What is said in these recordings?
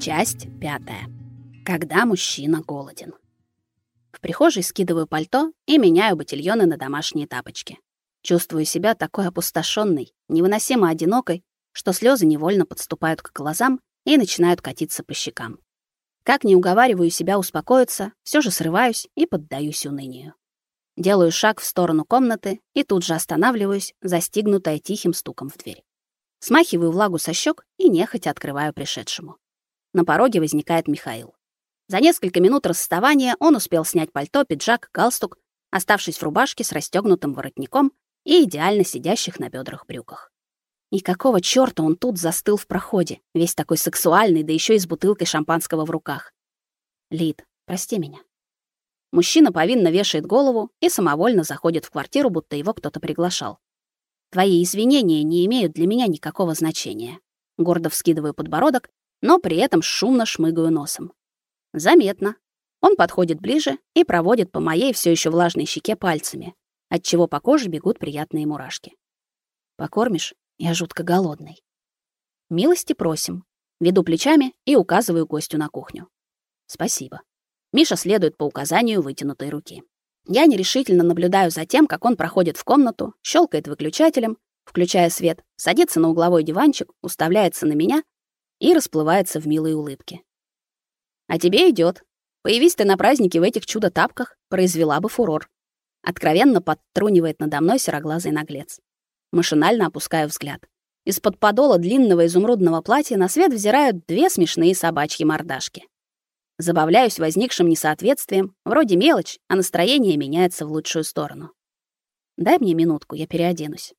Часть пятая. Когда мужчина голоден. В прихожей скидываю пальто и меняю ботильоны на домашние тапочки. Чувствую себя такой опустошенной, невыносимо одинокой, что слезы невольно подступают к глазам и начинают катиться по щекам. Как не уговариваю себя успокоиться, все же срываюсь и поддаюсь унынию. Делаю шаг в сторону комнаты и тут же останавливаюсь, застигнутая тихим стуком в дверь. Смахиваю влагу со щек и нехотя открываю пришедшему. На пороге возникает Михаил. За несколько минут расставания он успел снять пальто, пиджак, галстук, оставшись в рубашке с расстегнутым воротником и идеально сидящих на бедрах брюках. И какого чёрта он тут застыл в проходе, весь такой сексуальный, да еще и с бутылкой шампанского в руках. Лид, прости меня. Мужчина повинно вешает голову и самовольно заходит в квартиру, будто его кто-то приглашал. Твои извинения не имеют для меня никакого значения. Гордо вскидываю подбородок но при этом шумно шмыгаю носом. Заметно. Он подходит ближе и проводит по моей все еще влажной щеке пальцами, от чего по коже бегут приятные мурашки. Покормишь? Я жутко голодный. Милости просим. Веду плечами и указываю гостю на кухню. Спасибо. Миша следует по указанию вытянутой руки. Я нерешительно наблюдаю за тем, как он проходит в комнату, щелкает выключателем, включая свет, садится на угловой диванчик, уставляется на меня и расплывается в милой улыбке. А тебе идет. Появись ты на празднике в этих чудо-тапках, произвела бы фурор. Откровенно подтрунивает надо мной сероглазый наглец. Машинально опускаю взгляд. Из-под подола длинного изумрудного платья на свет взирают две смешные собачьи мордашки. Забавляюсь возникшим несоответствием, вроде мелочь, а настроение меняется в лучшую сторону. Дай мне минутку, я переоденусь.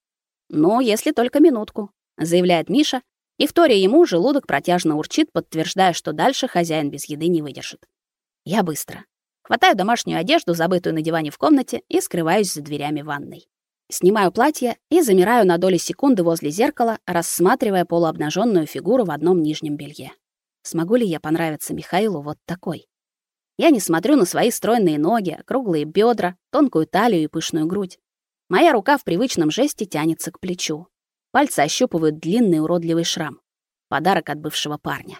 Ну, если только минутку, заявляет Миша и вторя ему, желудок протяжно урчит, подтверждая, что дальше хозяин без еды не выдержит. Я быстро. Хватаю домашнюю одежду, забытую на диване в комнате, и скрываюсь за дверями ванной. Снимаю платье и замираю на доли секунды возле зеркала, рассматривая полуобнаженную фигуру в одном нижнем белье. Смогу ли я понравиться Михаилу вот такой? Я не смотрю на свои стройные ноги, круглые бедра, тонкую талию и пышную грудь. Моя рука в привычном жесте тянется к плечу. Пальцы ощупывают длинный уродливый шрам. Подарок от бывшего парня.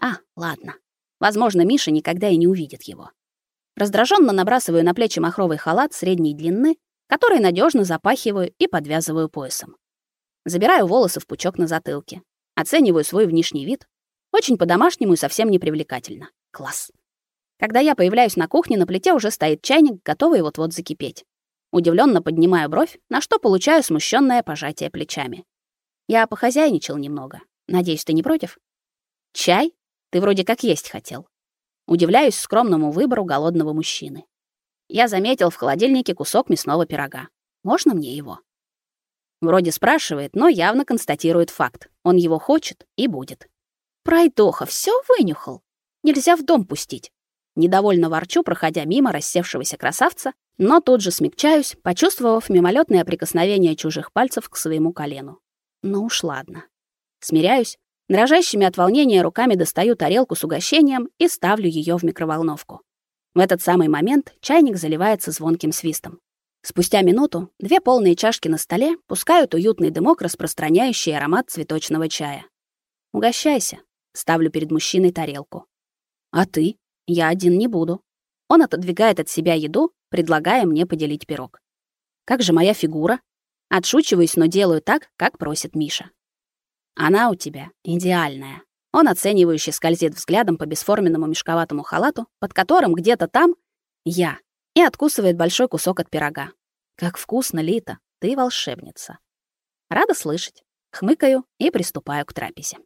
А, ладно. Возможно, Миша никогда и не увидит его. Раздраженно набрасываю на плечи махровый халат средней длины, который надежно запахиваю и подвязываю поясом. Забираю волосы в пучок на затылке. Оцениваю свой внешний вид. Очень по-домашнему и совсем не привлекательно. Класс. Когда я появляюсь на кухне, на плите уже стоит чайник, готовый вот-вот закипеть. Удивленно поднимаю бровь, на что получаю смущенное пожатие плечами. Я похозяйничал немного. Надеюсь, ты не против? Чай? Ты вроде как есть хотел. Удивляюсь скромному выбору голодного мужчины. Я заметил в холодильнике кусок мясного пирога. Можно мне его? Вроде спрашивает, но явно констатирует факт. Он его хочет и будет. Пройдоха, все вынюхал. Нельзя в дом пустить. Недовольно ворчу, проходя мимо рассевшегося красавца, но тут же смягчаюсь, почувствовав мимолетное прикосновение чужих пальцев к своему колену. Ну уж ладно. Смиряюсь, дрожащими от волнения руками достаю тарелку с угощением и ставлю ее в микроволновку. В этот самый момент чайник заливается звонким свистом. Спустя минуту две полные чашки на столе пускают уютный дымок, распространяющий аромат цветочного чая. «Угощайся», — ставлю перед мужчиной тарелку. «А ты?» Я один не буду. Он отодвигает от себя еду, предлагая мне поделить пирог. Как же моя фигура? Отшучиваюсь, но делаю так, как просит Миша. Она у тебя идеальная. Он оценивающе скользит взглядом по бесформенному мешковатому халату, под которым где-то там я, и откусывает большой кусок от пирога. Как вкусно, Лита, ты волшебница. Рада слышать. Хмыкаю и приступаю к трапезе.